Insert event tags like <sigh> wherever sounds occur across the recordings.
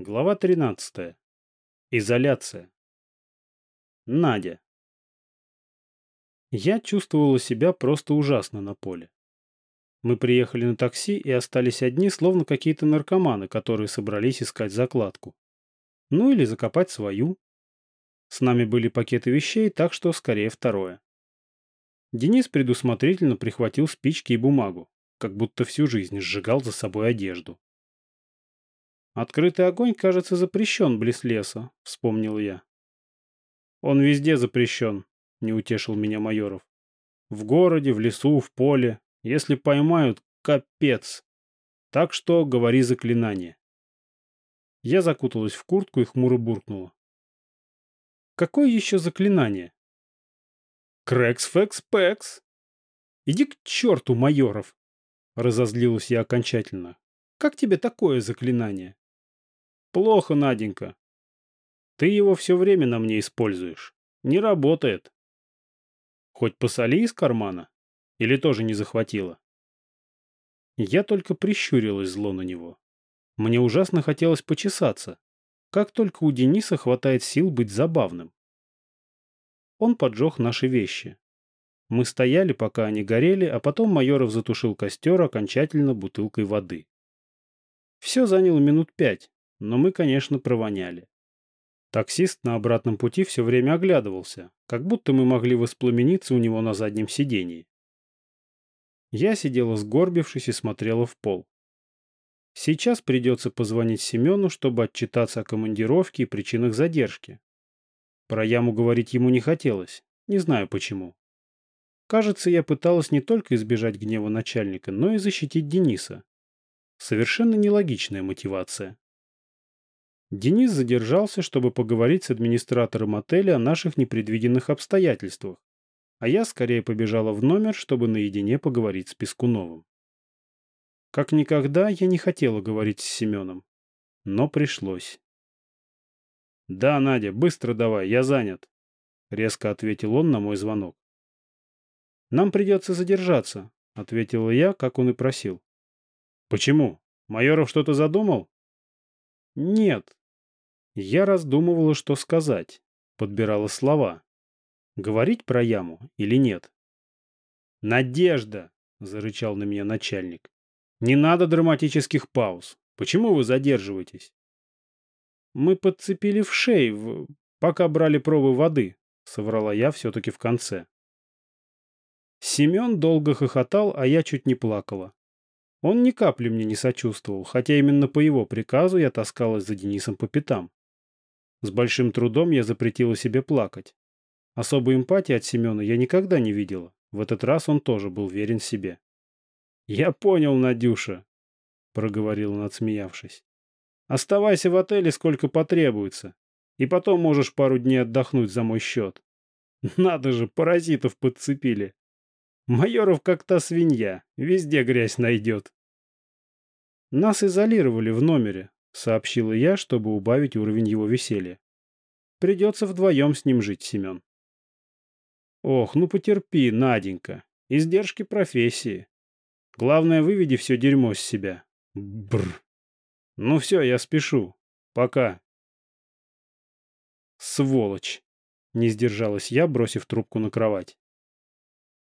Глава 13. Изоляция. Надя. Я чувствовала себя просто ужасно на поле. Мы приехали на такси и остались одни, словно какие-то наркоманы, которые собрались искать закладку. Ну или закопать свою. С нами были пакеты вещей, так что скорее второе. Денис предусмотрительно прихватил спички и бумагу, как будто всю жизнь сжигал за собой одежду. «Открытый огонь, кажется, запрещен близ леса», — вспомнил я. «Он везде запрещен», — не утешил меня Майоров. «В городе, в лесу, в поле. Если поймают, капец. Так что говори заклинание». Я закуталась в куртку и хмуро буркнула. «Какое еще заклинание?» «Крэкс-фэкс-пэкс!» «Иди к черту, Майоров!» Разозлилась я окончательно. «Как тебе такое заклинание?» Плохо, Наденька. Ты его все время на мне используешь. Не работает. Хоть посоли из кармана? Или тоже не захватила? Я только прищурилась зло на него. Мне ужасно хотелось почесаться. Как только у Дениса хватает сил быть забавным. Он поджег наши вещи. Мы стояли, пока они горели, а потом Майоров затушил костер окончательно бутылкой воды. Все заняло минут пять, но мы, конечно, провоняли. Таксист на обратном пути все время оглядывался, как будто мы могли воспламениться у него на заднем сидении. Я сидела сгорбившись и смотрела в пол. Сейчас придется позвонить Семену, чтобы отчитаться о командировке и причинах задержки. Про яму говорить ему не хотелось, не знаю почему. Кажется, я пыталась не только избежать гнева начальника, но и защитить Дениса. Совершенно нелогичная мотивация. Денис задержался, чтобы поговорить с администратором отеля о наших непредвиденных обстоятельствах, а я скорее побежала в номер, чтобы наедине поговорить с Пескуновым. Как никогда я не хотела говорить с Семеном, но пришлось. «Да, Надя, быстро давай, я занят», — резко ответил он на мой звонок. «Нам придется задержаться», — ответила я, как он и просил. «Почему? Майоров что-то задумал?» «Нет, я раздумывала, что сказать, подбирала слова. Говорить про яму или нет? «Надежда!» — зарычал на меня начальник. «Не надо драматических пауз. Почему вы задерживаетесь?» «Мы подцепили в шею, пока брали пробы воды», — соврала я все-таки в конце. Семен долго хохотал, а я чуть не плакала. Он ни капли мне не сочувствовал, хотя именно по его приказу я таскалась за Денисом по пятам. С большим трудом я запретила себе плакать. Особой эмпатии от Семена я никогда не видела. В этот раз он тоже был верен себе. «Я понял, Надюша», — проговорил он, отсмеявшись. «Оставайся в отеле сколько потребуется, и потом можешь пару дней отдохнуть за мой счет. <laughs> Надо же, паразитов подцепили. Майоров как та свинья, везде грязь найдет». Нас изолировали в номере, — сообщила я, чтобы убавить уровень его веселья. «Придется вдвоем с ним жить, Семен». «Ох, ну потерпи, Наденька. Издержки профессии. Главное, выведи все дерьмо с себя. Бр. Ну все, я спешу. Пока». «Сволочь!» — не сдержалась я, бросив трубку на кровать.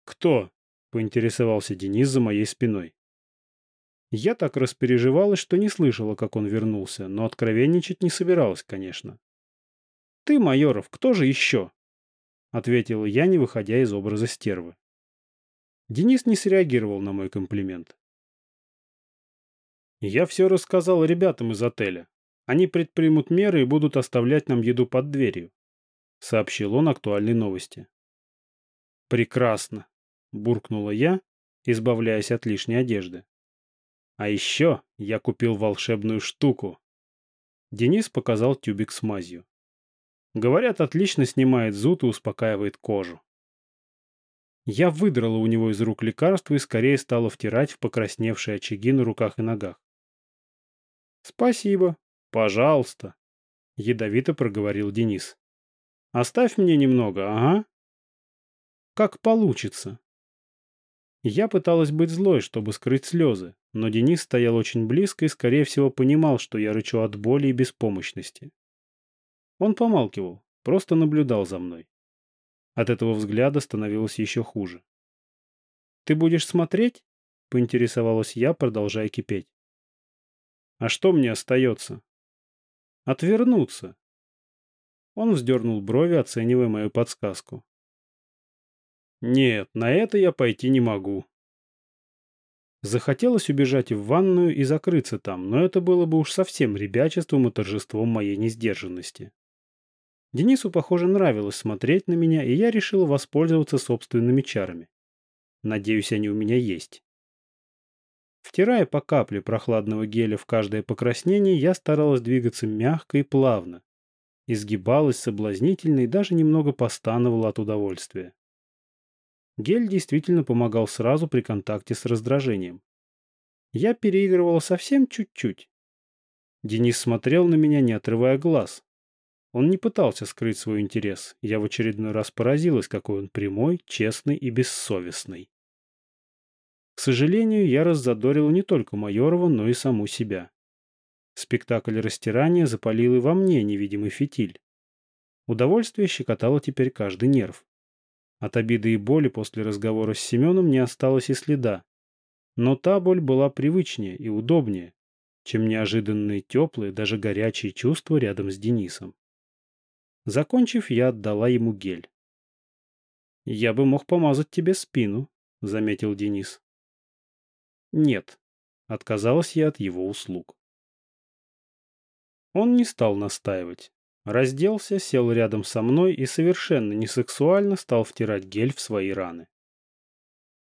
«Кто?» — поинтересовался Денис за моей спиной. Я так распереживалась, что не слышала, как он вернулся, но откровенничать не собиралась, конечно. «Ты, Майоров, кто же еще?» — ответила я, не выходя из образа стервы. Денис не среагировал на мой комплимент. «Я все рассказал ребятам из отеля. Они предпримут меры и будут оставлять нам еду под дверью», — сообщил он актуальной новости. «Прекрасно», — буркнула я, избавляясь от лишней одежды. А еще я купил волшебную штуку. Денис показал тюбик с мазью. Говорят, отлично снимает зуд и успокаивает кожу. Я выдрала у него из рук лекарство и скорее стала втирать в покрасневшие очаги на руках и ногах. «Спасибо. Пожалуйста», — ядовито проговорил Денис. «Оставь мне немного, ага». «Как получится», Я пыталась быть злой, чтобы скрыть слезы, но Денис стоял очень близко и, скорее всего, понимал, что я рычу от боли и беспомощности. Он помалкивал, просто наблюдал за мной. От этого взгляда становилось еще хуже. «Ты будешь смотреть?» — поинтересовалась я, продолжая кипеть. «А что мне остается?» «Отвернуться». Он вздернул брови, оценивая мою подсказку. «Нет, на это я пойти не могу». Захотелось убежать в ванную и закрыться там, но это было бы уж совсем ребячеством и торжеством моей несдержанности. Денису, похоже, нравилось смотреть на меня, и я решил воспользоваться собственными чарами. Надеюсь, они у меня есть. Втирая по капле прохладного геля в каждое покраснение, я старалась двигаться мягко и плавно. Изгибалась соблазнительно и даже немного постановала от удовольствия. Гель действительно помогал сразу при контакте с раздражением. Я переигрывала совсем чуть-чуть. Денис смотрел на меня, не отрывая глаз, он не пытался скрыть свой интерес. Я в очередной раз поразилась, какой он прямой, честный и бессовестный. К сожалению, я раззадорила не только Майорова, но и саму себя. Спектакль растирания запалил и во мне невидимый фитиль. Удовольствие щекотало теперь каждый нерв. От обиды и боли после разговора с Семеном не осталось и следа. Но та боль была привычнее и удобнее, чем неожиданные теплые, даже горячие чувства рядом с Денисом. Закончив, я отдала ему гель. «Я бы мог помазать тебе спину», — заметил Денис. «Нет», — отказалась я от его услуг. Он не стал настаивать. Разделся, сел рядом со мной и совершенно несексуально стал втирать гель в свои раны.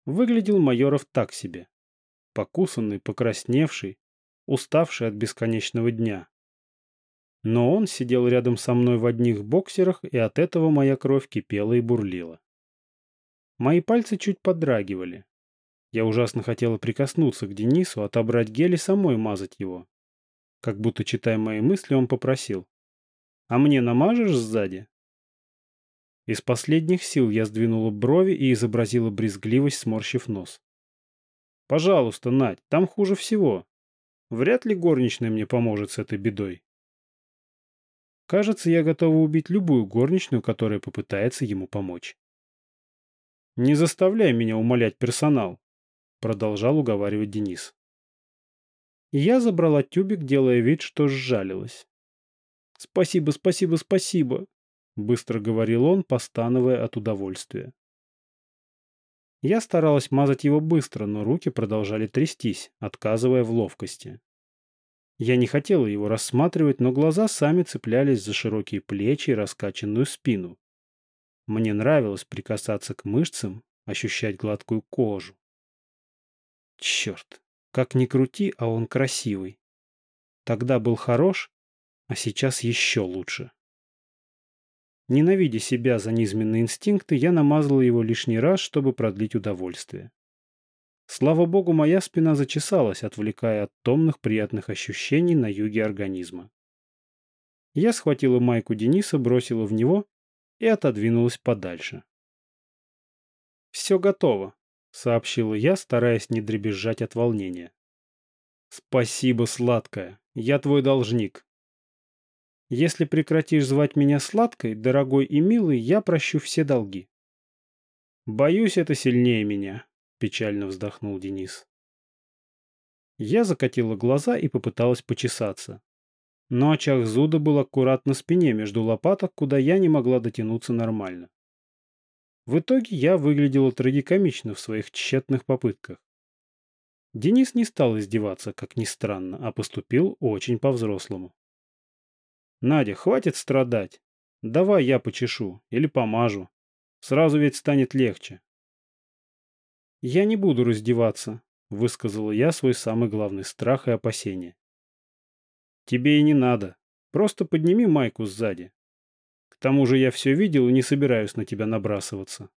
Выглядел Майоров так себе. Покусанный, покрасневший, уставший от бесконечного дня. Но он сидел рядом со мной в одних боксерах, и от этого моя кровь кипела и бурлила. Мои пальцы чуть подрагивали. Я ужасно хотела прикоснуться к Денису, отобрать гель и самой мазать его. Как будто, читая мои мысли, он попросил. «А мне намажешь сзади?» Из последних сил я сдвинула брови и изобразила брезгливость, сморщив нос. «Пожалуйста, Надь, там хуже всего. Вряд ли горничная мне поможет с этой бедой». Кажется, я готова убить любую горничную, которая попытается ему помочь. «Не заставляй меня умолять персонал», — продолжал уговаривать Денис. Я забрала тюбик, делая вид, что сжалилась. «Спасибо, спасибо, спасибо», — быстро говорил он, постановая от удовольствия. Я старалась мазать его быстро, но руки продолжали трястись, отказывая в ловкости. Я не хотела его рассматривать, но глаза сами цеплялись за широкие плечи и раскачанную спину. Мне нравилось прикасаться к мышцам, ощущать гладкую кожу. Черт, как ни крути, а он красивый. Тогда был хорош, а сейчас еще лучше. Ненавидя себя за низменные инстинкты, я намазала его лишний раз, чтобы продлить удовольствие. Слава богу, моя спина зачесалась, отвлекая от томных приятных ощущений на юге организма. Я схватила майку Дениса, бросила в него и отодвинулась подальше. «Все готово», — сообщила я, стараясь не дребезжать от волнения. «Спасибо, сладкая, я твой должник. Если прекратишь звать меня сладкой, дорогой и милый, я прощу все долги». «Боюсь, это сильнее меня», — печально вздохнул Денис. Я закатила глаза и попыталась почесаться. Но очаг зуда был аккурат на спине между лопаток, куда я не могла дотянуться нормально. В итоге я выглядела трагикомично в своих тщетных попытках. Денис не стал издеваться, как ни странно, а поступил очень по-взрослому. «Надя, хватит страдать. Давай я почешу или помажу. Сразу ведь станет легче». «Я не буду раздеваться», — высказала я свой самый главный страх и опасение. «Тебе и не надо. Просто подними майку сзади. К тому же я все видел и не собираюсь на тебя набрасываться».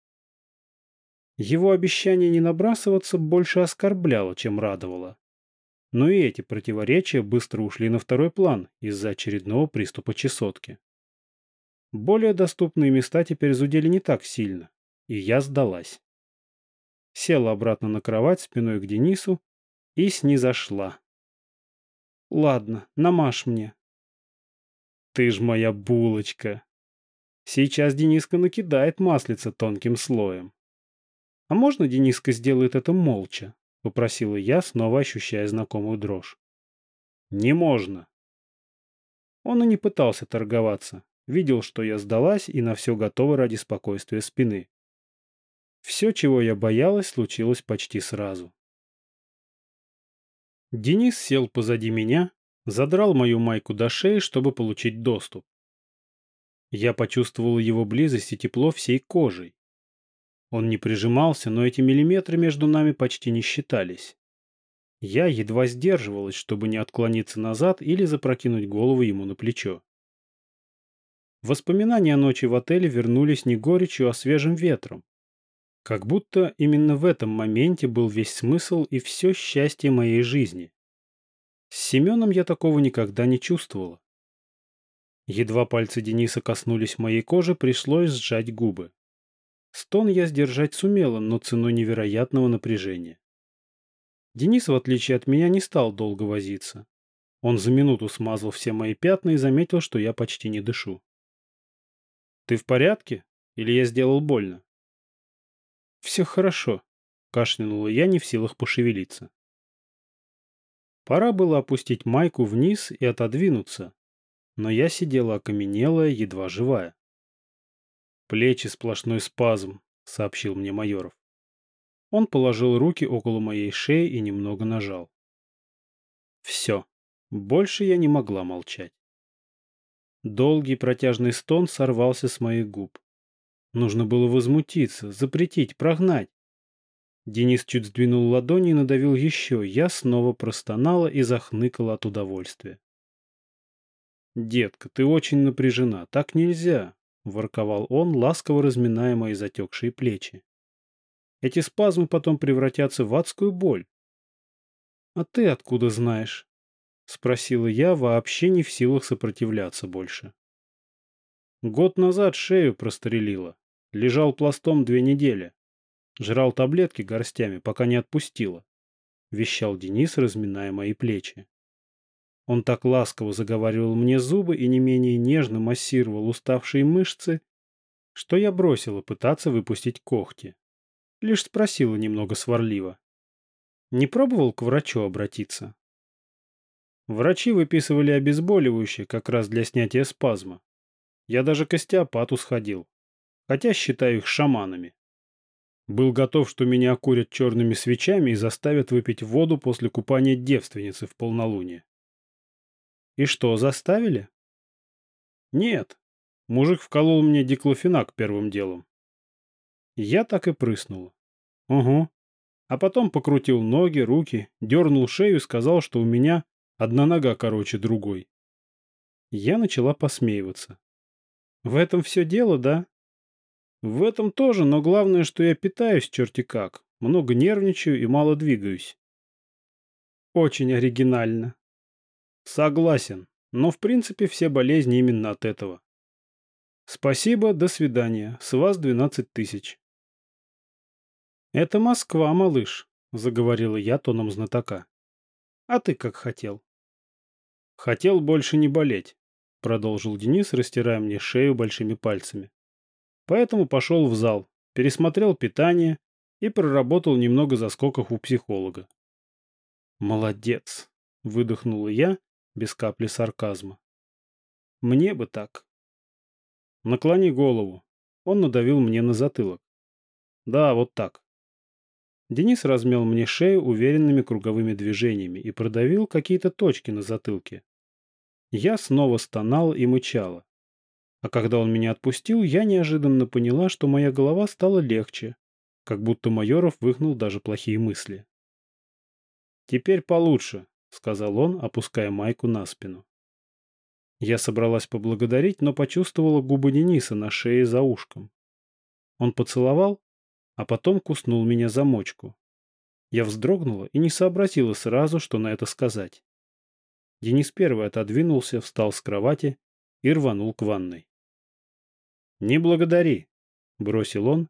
Его обещание не набрасываться больше оскорбляло, чем радовало. Но и эти противоречия быстро ушли на второй план из-за очередного приступа чесотки. Более доступные места теперь зудели не так сильно, и я сдалась. села обратно на кровать спиной к Денису и снизошла. «Ладно, намажь мне». «Ты ж моя булочка!» Сейчас Дениска накидает маслица тонким слоем. «А можно Дениска сделает это молча?» — попросила я, снова ощущая знакомую дрожь. «Не можно». Он и не пытался торговаться. Видел, что я сдалась и на все готова ради спокойствия спины. Все, чего я боялась, случилось почти сразу. Денис сел позади меня, задрал мою майку до шеи, чтобы получить доступ. Я почувствовал его близость и тепло всей кожей. Он не прижимался, но эти миллиметры между нами почти не считались. Я едва сдерживалась, чтобы не отклониться назад или запрокинуть голову ему на плечо. Воспоминания о ночи в отеле вернулись не горечью, а свежим ветром. Как будто именно в этом моменте был весь смысл и все счастье моей жизни. С Семеном я такого никогда не чувствовала. Едва пальцы Дениса коснулись моей кожи, пришлось сжать губы. Стон я сдержать сумела, но ценой невероятного напряжения. Денис, в отличие от меня, не стал долго возиться. Он за минуту смазал все мои пятна и заметил, что я почти не дышу. «Ты в порядке? Или я сделал больно?» «Все хорошо», — кашлянула я, не в силах пошевелиться. Пора было опустить майку вниз и отодвинуться, но я сидела окаменелая, едва живая. «Плечи сплошной спазм», — сообщил мне Майоров. Он положил руки около моей шеи и немного нажал. Все. Больше я не могла молчать. Долгий протяжный стон сорвался с моих губ. Нужно было возмутиться, запретить, прогнать. Денис чуть сдвинул ладони и надавил еще. Я снова простонала и захныкала от удовольствия. «Детка, ты очень напряжена. Так нельзя», — ворковал он, ласково разминая мои затекшие плечи. «Эти спазмы потом превратятся в адскую боль». «А ты откуда знаешь?» — спросила я, вообще не в силах сопротивляться больше. Год назад шею прострелила. Лежал пластом две недели. Жрал таблетки горстями, пока не отпустила. Вещал Денис, разминая мои плечи. Он так ласково заговаривал мне зубы и не менее нежно массировал уставшие мышцы, что я бросила пытаться выпустить когти. Лишь спросила немного сварливо. Не пробовал к врачу обратиться? Врачи выписывали обезболивающее как раз для снятия спазма. Я даже к остеопату сходил, хотя считаю их шаманами. Был готов, что меня окурят черными свечами и заставят выпить воду после купания девственницы в полнолуние. И что, заставили? Нет. Мужик вколол мне диклофенак первым делом. Я так и прыснула. Угу. А потом покрутил ноги, руки, дернул шею и сказал, что у меня одна нога короче другой. Я начала посмеиваться. В этом все дело, да? В этом тоже, но главное, что я питаюсь черти как. Много нервничаю и мало двигаюсь. Очень оригинально. Согласен, но в принципе все болезни именно от этого. Спасибо, до свидания. С вас 12 тысяч. Это Москва, малыш, заговорила я тоном знатока. А ты как хотел? Хотел больше не болеть, продолжил Денис, растирая мне шею большими пальцами. Поэтому пошел в зал, пересмотрел питание и проработал немного заскоков у психолога. Молодец, выдохнула я без капли сарказма. Мне бы так. Наклони голову. Он надавил мне на затылок. Да, вот так. Денис размял мне шею уверенными круговыми движениями и продавил какие-то точки на затылке. Я снова стонал и мычала. А когда он меня отпустил, я неожиданно поняла, что моя голова стала легче, как будто Майоров выгнал даже плохие мысли. «Теперь получше», — сказал он, опуская майку на спину. Я собралась поблагодарить, но почувствовала губы Дениса на шее за ушком. Он поцеловал, а потом куснул меня за мочку. Я вздрогнула и не сообразила сразу, что на это сказать. Денис первый отодвинулся, встал с кровати и рванул к ванной. «Не благодари», — бросил он,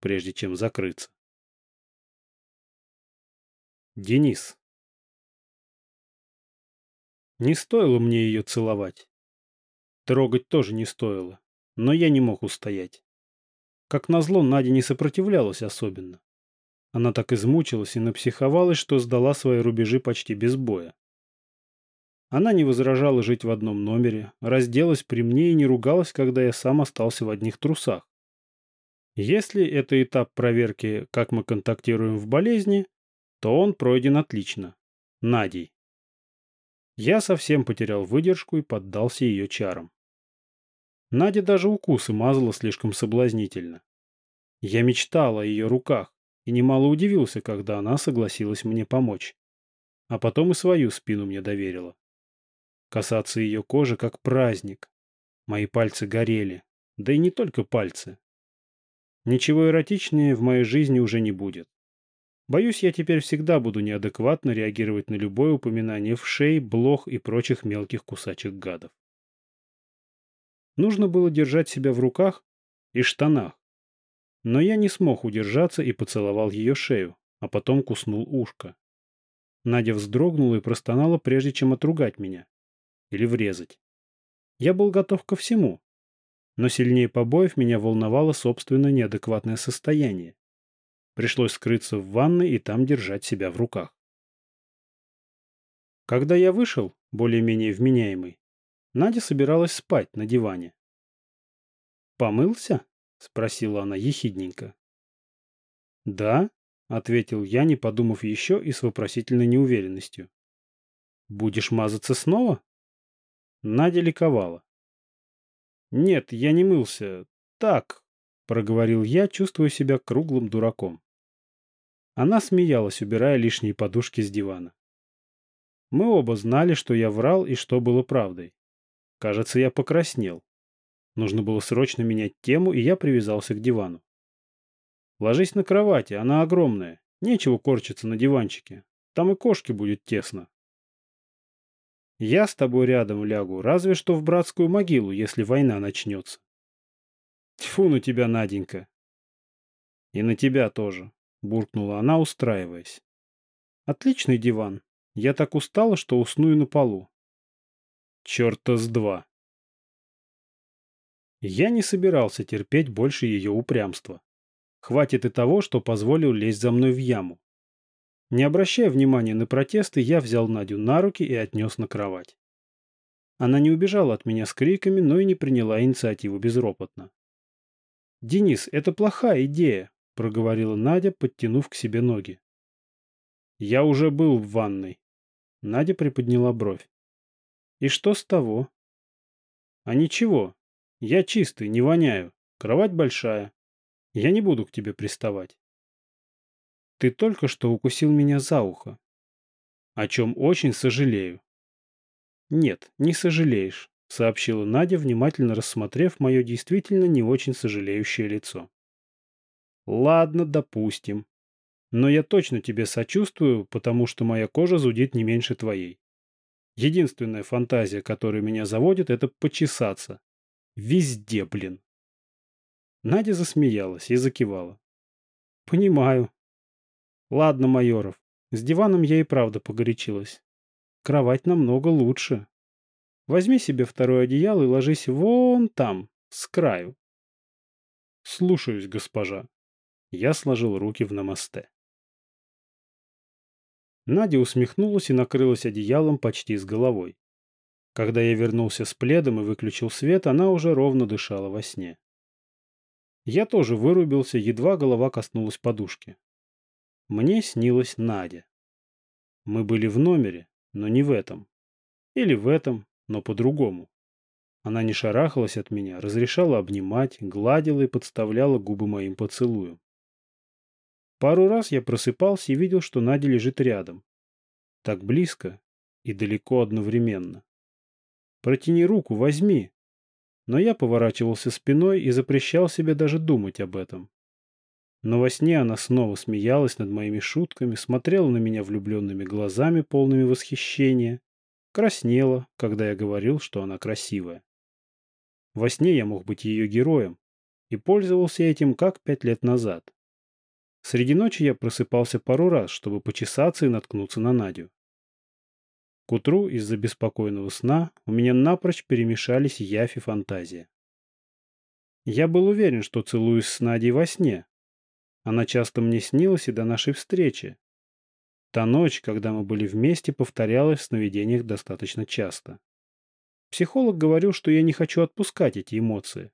прежде чем закрыться. Денис. Не стоило мне ее целовать. Трогать тоже не стоило, но я не мог устоять. Как назло, Надя не сопротивлялась особенно. Она так измучилась и напсиховалась, что сдала свои рубежи почти без боя. Она не возражала жить в одном номере, разделась при мне и не ругалась, когда я сам остался в одних трусах. Если это этап проверки, как мы контактируем в болезни, то он пройден отлично. Надей. Я совсем потерял выдержку и поддался ее чарам. Надя даже укусы мазала слишком соблазнительно. Я мечтал о ее руках и немало удивился, когда она согласилась мне помочь. А потом и свою спину мне доверила. Касаться ее кожи как праздник. Мои пальцы горели. Да и не только пальцы. Ничего эротичнее в моей жизни уже не будет. Боюсь, я теперь всегда буду неадекватно реагировать на любое упоминание в шее, блох и прочих мелких кусачих гадов. Нужно было держать себя в руках и штанах. Но я не смог удержаться и поцеловал ее шею, а потом куснул ушко. Надя вздрогнула и простонала, прежде чем отругать меня. Или врезать. Я был готов ко всему. Но сильнее побоев меня волновало собственное неадекватное состояние. Пришлось скрыться в ванной и там держать себя в руках. Когда я вышел, более-менее вменяемый, Надя собиралась спать на диване. «Помылся?» — спросила она ехидненько. «Да», — ответил я, не подумав еще и с вопросительной неуверенностью. «Будешь мазаться снова?» Надя ликовала. «Нет, я не мылся. Так», — проговорил я, чувствуя себя круглым дураком. Она смеялась, убирая лишние подушки с дивана. Мы оба знали, что я врал и что было правдой. Кажется, я покраснел. Нужно было срочно менять тему, и я привязался к дивану. Ложись на кровати, она огромная. Нечего корчиться на диванчике. Там и кошке будет тесно. Я с тобой рядом лягу, разве что в братскую могилу, если война начнется. Тьфу на тебя, Наденька. И на тебя тоже буркнула она, устраиваясь. Отличный диван. Я так устала, что усну на полу. Черта с два. Я не собирался терпеть больше ее упрямства. Хватит и того, что позволил лезть за мной в яму. Не обращая внимания на протесты, я взял Надю на руки и отнес на кровать. Она не убежала от меня с криками, но и не приняла инициативу безропотно. «Денис, это плохая идея проговорила Надя, подтянув к себе ноги. Я уже был в ванной. Надя приподняла бровь. И что с того? А ничего. Я чистый, не воняю. Кровать большая. Я не буду к тебе приставать. Ты только что укусил меня за ухо. О чем очень сожалею. Нет, не сожалеешь, сообщила Надя, внимательно рассмотрев мое действительно не очень сожалеющее лицо. Ладно, допустим. Но я точно тебе сочувствую, потому что моя кожа зудит не меньше твоей. Единственная фантазия, которая меня заводит, это почесаться. Везде, блин. Надя засмеялась и закивала. Понимаю. Ладно, Майоров, с диваном я и правда погорячилась. Кровать намного лучше. Возьми себе второе одеяло и ложись вон там, с краю. Слушаюсь, госпожа. Я сложил руки в намасте. Надя усмехнулась и накрылась одеялом почти с головой. Когда я вернулся с пледом и выключил свет, она уже ровно дышала во сне. Я тоже вырубился, едва голова коснулась подушки. Мне снилась Надя. Мы были в номере, но не в этом. Или в этом, но по-другому. Она не шарахалась от меня, разрешала обнимать, гладила и подставляла губы моим поцелуем. Пару раз я просыпался и видел, что Надя лежит рядом. Так близко и далеко одновременно. Протяни руку, возьми. Но я поворачивался спиной и запрещал себе даже думать об этом. Но во сне она снова смеялась над моими шутками, смотрела на меня влюбленными глазами, полными восхищения, краснела, когда я говорил, что она красивая. Во сне я мог быть ее героем и пользовался этим как пять лет назад. Среди ночи я просыпался пару раз, чтобы почесаться и наткнуться на Надю. К утру из-за беспокойного сна у меня напрочь перемешались явь и фантазия. Я был уверен, что целуюсь с Надей во сне. Она часто мне снилась и до нашей встречи. Та ночь, когда мы были вместе, повторялась в сновидениях достаточно часто. Психолог говорил, что я не хочу отпускать эти эмоции.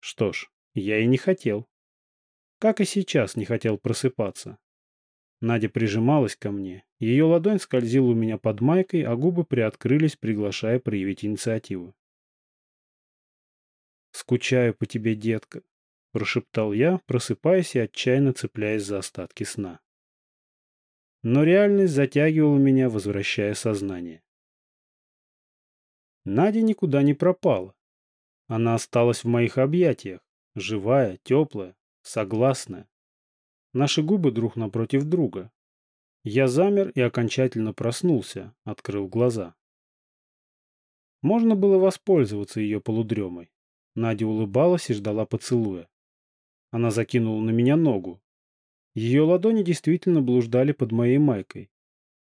Что ж, я и не хотел. Как и сейчас не хотел просыпаться. Надя прижималась ко мне, ее ладонь скользила у меня под майкой, а губы приоткрылись, приглашая проявить инициативу. «Скучаю по тебе, детка», — прошептал я, просыпаясь и отчаянно цепляясь за остатки сна. Но реальность затягивала меня, возвращая сознание. Надя никуда не пропала. Она осталась в моих объятиях, живая, теплая, согласная. Наши губы друг напротив друга. Я замер и окончательно проснулся, открыл глаза. Можно было воспользоваться ее полудремой. Надя улыбалась и ждала поцелуя. Она закинула на меня ногу. Ее ладони действительно блуждали под моей майкой.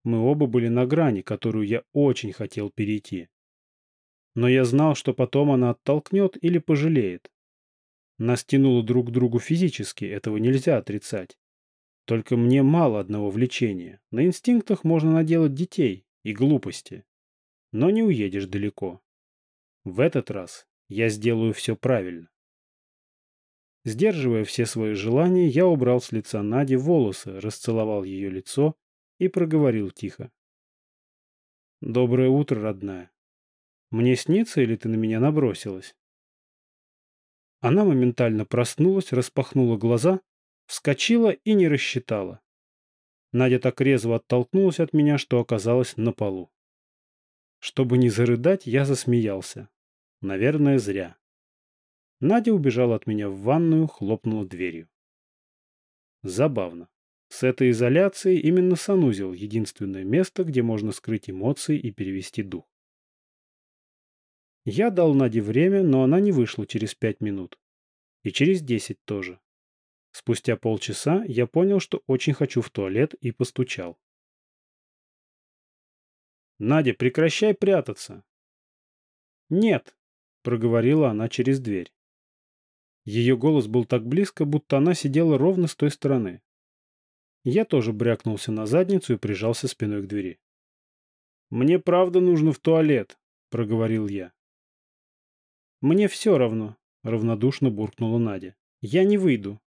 Мы оба были на грани, которую я очень хотел перейти. Но я знал, что потом она оттолкнет или пожалеет. Нас тянуло друг к другу физически, этого нельзя отрицать. Только мне мало одного влечения. На инстинктах можно наделать детей и глупости. Но не уедешь далеко. В этот раз я сделаю все правильно. Сдерживая все свои желания, я убрал с лица Нади волосы, расцеловал ее лицо и проговорил тихо. «Доброе утро, родная. Мне снится или ты на меня набросилась?» Она моментально проснулась, распахнула глаза, вскочила и не рассчитала. Надя так резво оттолкнулась от меня, что оказалась на полу. Чтобы не зарыдать, я засмеялся. Наверное, зря. Надя убежала от меня в ванную, хлопнула дверью. Забавно. С этой изоляцией именно санузел — единственное место, где можно скрыть эмоции и перевести дух. Я дал Наде время, но она не вышла через пять минут. И через десять тоже. Спустя полчаса я понял, что очень хочу в туалет и постучал. «Надя, прекращай прятаться!» «Нет!» проговорила она через дверь. Ее голос был так близко, будто она сидела ровно с той стороны. Я тоже брякнулся на задницу и прижался спиной к двери. «Мне правда нужно в туалет», — проговорил я. «Мне все равно», — равнодушно буркнула Надя. «Я не выйду».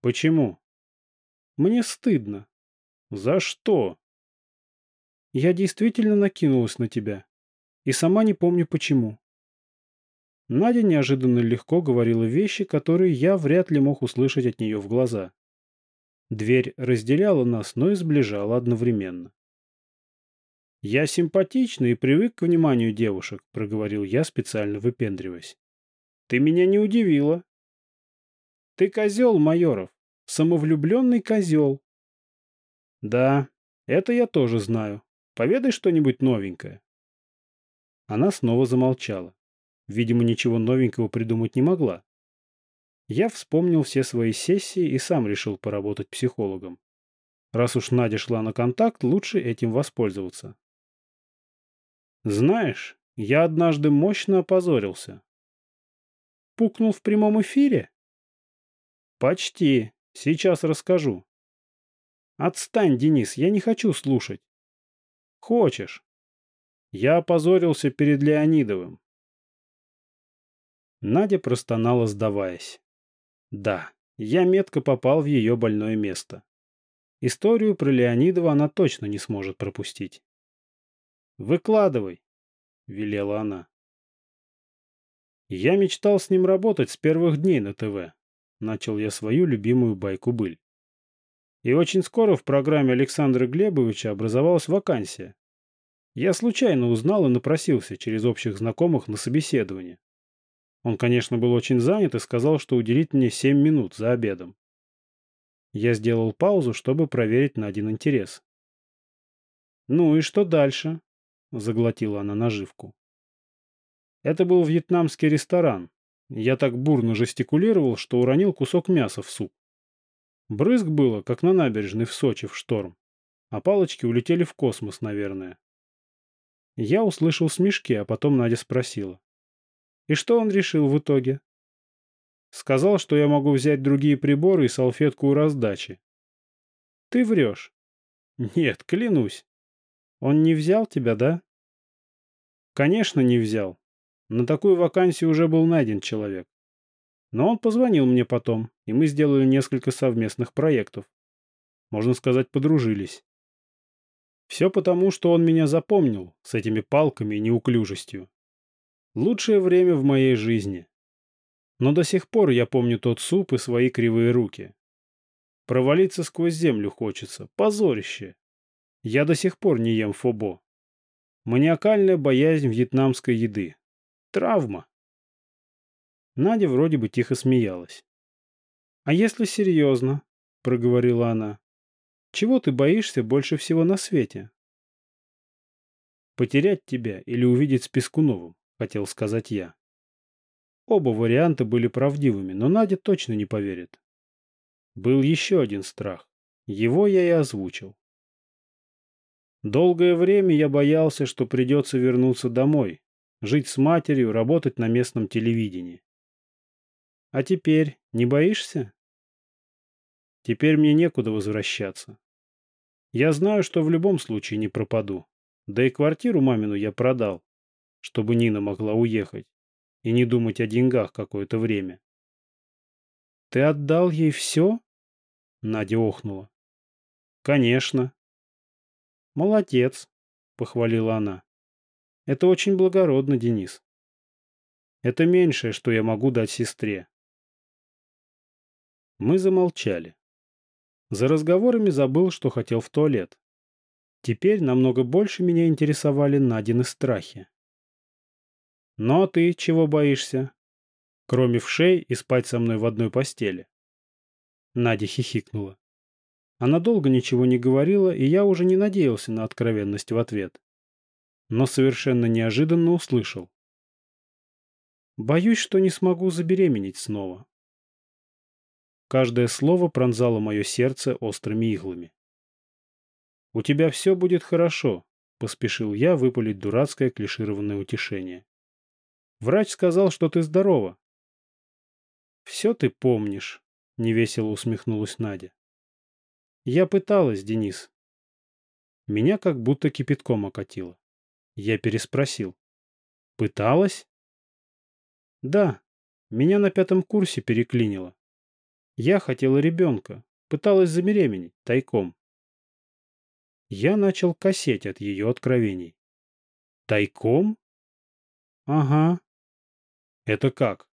«Почему?» «Мне стыдно». «За что?» «Я действительно накинулась на тебя. И сама не помню почему. Надя неожиданно легко говорила вещи, которые я вряд ли мог услышать от нее в глаза. Дверь разделяла нас, но и сближала одновременно. «Я симпатичный и привык к вниманию девушек», — проговорил я, специально выпендриваясь. «Ты меня не удивила». «Ты козел, Майоров, самовлюбленный козел». «Да, это я тоже знаю. Поведай что-нибудь новенькое». Она снова замолчала. Видимо, ничего новенького придумать не могла. Я вспомнил все свои сессии и сам решил поработать психологом. Раз уж Надя шла на контакт, лучше этим воспользоваться. Знаешь, я однажды мощно опозорился. Пукнул в прямом эфире? Почти. Сейчас расскажу. Отстань, Денис, я не хочу слушать. Хочешь? Я опозорился перед Леонидовым. Надя простонала, сдаваясь. Да, я метко попал в ее больное место. Историю про Леонидова она точно не сможет пропустить. «Выкладывай», — велела она. Я мечтал с ним работать с первых дней на ТВ. Начал я свою любимую байку-быль. И очень скоро в программе Александра Глебовича образовалась вакансия. Я случайно узнал и напросился через общих знакомых на собеседование. Он, конечно, был очень занят и сказал, что уделит мне 7 минут за обедом. Я сделал паузу, чтобы проверить на один интерес. «Ну и что дальше?» — заглотила она наживку. Это был вьетнамский ресторан. Я так бурно жестикулировал, что уронил кусок мяса в суп. Брызг было, как на набережной в Сочи в шторм. А палочки улетели в космос, наверное. Я услышал смешки, а потом Надя спросила. И что он решил в итоге? Сказал, что я могу взять другие приборы и салфетку у раздачи. Ты врешь. Нет, клянусь. Он не взял тебя, да? Конечно, не взял. На такую вакансию уже был найден человек. Но он позвонил мне потом, и мы сделали несколько совместных проектов. Можно сказать, подружились. Все потому, что он меня запомнил с этими палками и неуклюжестью. Лучшее время в моей жизни. Но до сих пор я помню тот суп и свои кривые руки. Провалиться сквозь землю хочется. Позорище. Я до сих пор не ем фобо. Маниакальная боязнь вьетнамской еды. Травма. Надя вроде бы тихо смеялась. «А если серьезно?» — проговорила она. «Чего ты боишься больше всего на свете?» «Потерять тебя или увидеть с Пескуновым», — хотел сказать я. Оба варианта были правдивыми, но Надя точно не поверит. Был еще один страх. Его я и озвучил. Долгое время я боялся, что придется вернуться домой, жить с матерью, работать на местном телевидении. А теперь не боишься? Теперь мне некуда возвращаться. Я знаю, что в любом случае не пропаду. Да и квартиру мамину я продал, чтобы Нина могла уехать и не думать о деньгах какое-то время. «Ты отдал ей все?» Надя охнула. «Конечно». «Молодец», — похвалила она. «Это очень благородно, Денис. Это меньшее, что я могу дать сестре». Мы замолчали. За разговорами забыл, что хотел в туалет. Теперь намного больше меня интересовали Надины страхи. «Но «Ну, а ты чего боишься?» «Кроме вшей и спать со мной в одной постели». Надя хихикнула. Она долго ничего не говорила, и я уже не надеялся на откровенность в ответ. Но совершенно неожиданно услышал. «Боюсь, что не смогу забеременеть снова». Каждое слово пронзало мое сердце острыми иглами. «У тебя все будет хорошо», — поспешил я выпалить дурацкое клишированное утешение. Врач сказал, что ты здорова. Все ты помнишь, невесело усмехнулась Надя. Я пыталась, Денис. Меня как будто кипятком окатило. Я переспросил. Пыталась? Да, меня на пятом курсе переклинило. Я хотела ребенка, пыталась забеременеть, тайком. Я начал косеть от ее откровений. Тайком? Ага, это как?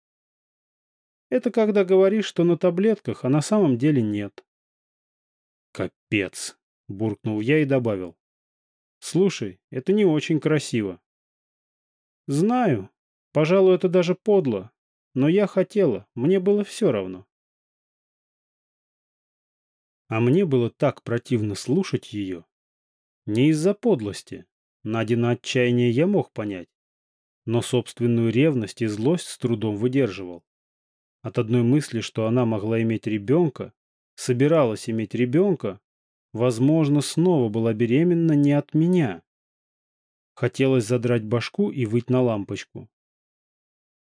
Это когда говоришь, что на таблетках, а на самом деле нет. Капец, буркнул я и добавил. Слушай, это не очень красиво. Знаю. Пожалуй, это даже подло. Но я хотела, мне было все равно. А мне было так противно слушать ее. Не из-за подлости. Надина отчаяние я мог понять но собственную ревность и злость с трудом выдерживал. От одной мысли, что она могла иметь ребенка, собиралась иметь ребенка, возможно, снова была беременна не от меня. Хотелось задрать башку и выть на лампочку.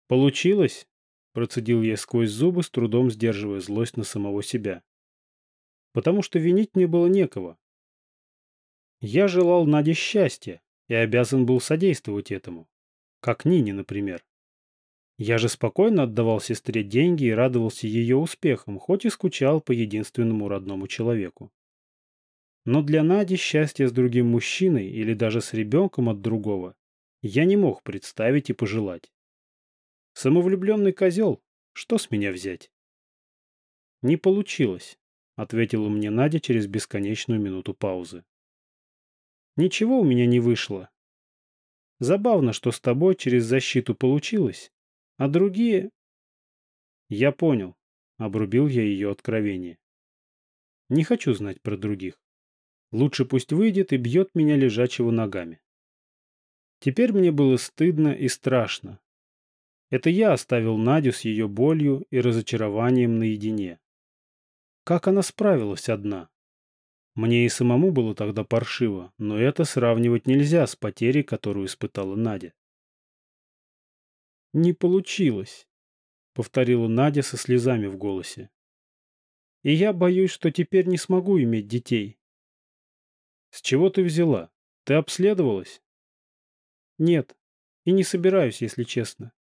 «Получилось?» – процедил я сквозь зубы, с трудом сдерживая злость на самого себя. «Потому что винить мне было некого. Я желал Наде счастья и обязан был содействовать этому. Как Нине, например. Я же спокойно отдавал сестре деньги и радовался ее успехам, хоть и скучал по единственному родному человеку. Но для Нади счастье с другим мужчиной или даже с ребенком от другого я не мог представить и пожелать. Самовлюбленный козел, что с меня взять? Не получилось, ответила мне Надя через бесконечную минуту паузы. Ничего у меня не вышло, Забавно, что с тобой через защиту получилось, а другие... Я понял. Обрубил я ее откровение. Не хочу знать про других. Лучше пусть выйдет и бьет меня лежачего ногами. Теперь мне было стыдно и страшно. Это я оставил Надю с ее болью и разочарованием наедине. Как она справилась одна? Мне и самому было тогда паршиво, но это сравнивать нельзя с потерей, которую испытала Надя. «Не получилось», — повторила Надя со слезами в голосе. «И я боюсь, что теперь не смогу иметь детей». «С чего ты взяла? Ты обследовалась?» «Нет, и не собираюсь, если честно.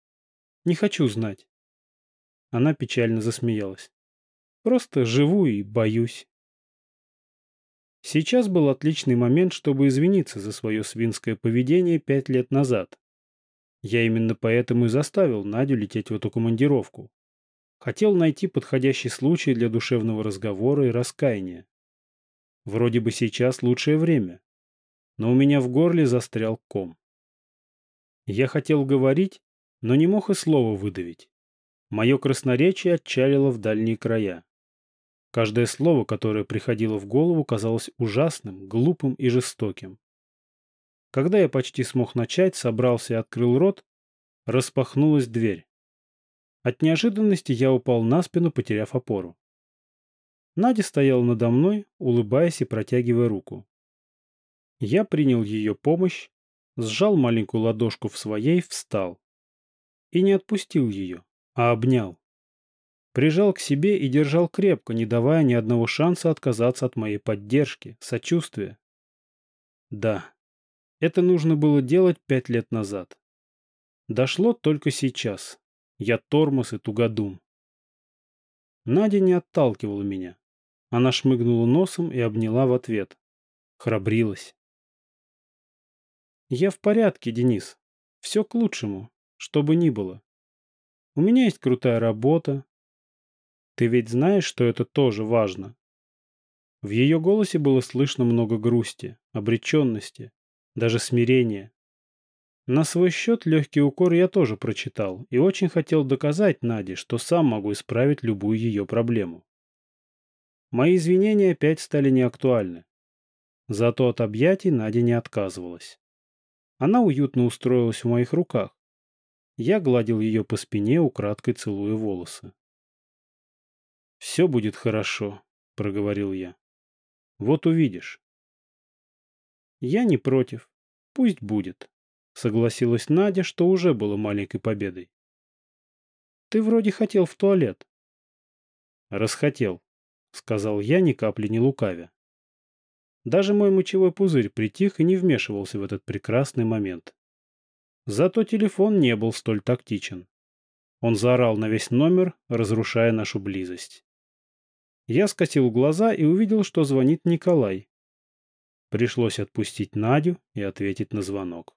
Не хочу знать». Она печально засмеялась. «Просто живу и боюсь». Сейчас был отличный момент, чтобы извиниться за свое свинское поведение пять лет назад. Я именно поэтому и заставил Надю лететь в эту командировку. Хотел найти подходящий случай для душевного разговора и раскаяния. Вроде бы сейчас лучшее время. Но у меня в горле застрял ком. Я хотел говорить, но не мог и слова выдавить. Мое красноречие отчалило в дальние края. Каждое слово, которое приходило в голову, казалось ужасным, глупым и жестоким. Когда я почти смог начать, собрался и открыл рот, распахнулась дверь. От неожиданности я упал на спину, потеряв опору. Надя стояла надо мной, улыбаясь и протягивая руку. Я принял ее помощь, сжал маленькую ладошку в своей, встал. И не отпустил ее, а обнял. Прижал к себе и держал крепко, не давая ни одного шанса отказаться от моей поддержки, сочувствия. Да, это нужно было делать пять лет назад. Дошло только сейчас. Я тормоз и тугодум. Надя не отталкивала меня. Она шмыгнула носом и обняла в ответ. Храбрилась. Я в порядке, Денис. Все к лучшему, что бы ни было. У меня есть крутая работа, ты ведь знаешь, что это тоже важно?» В ее голосе было слышно много грусти, обреченности, даже смирения. На свой счет легкий укор я тоже прочитал и очень хотел доказать Наде, что сам могу исправить любую ее проблему. Мои извинения опять стали неактуальны. Зато от объятий Надя не отказывалась. Она уютно устроилась в моих руках. Я гладил ее по спине, украдкой целуя волосы. «Все будет хорошо», — проговорил я. «Вот увидишь». «Я не против. Пусть будет», — согласилась Надя, что уже было маленькой победой. «Ты вроде хотел в туалет». «Расхотел», — сказал я, ни капли не лукавя. Даже мой мочевой пузырь притих и не вмешивался в этот прекрасный момент. Зато телефон не был столь тактичен. Он заорал на весь номер, разрушая нашу близость. Я скосил глаза и увидел, что звонит Николай. Пришлось отпустить Надю и ответить на звонок.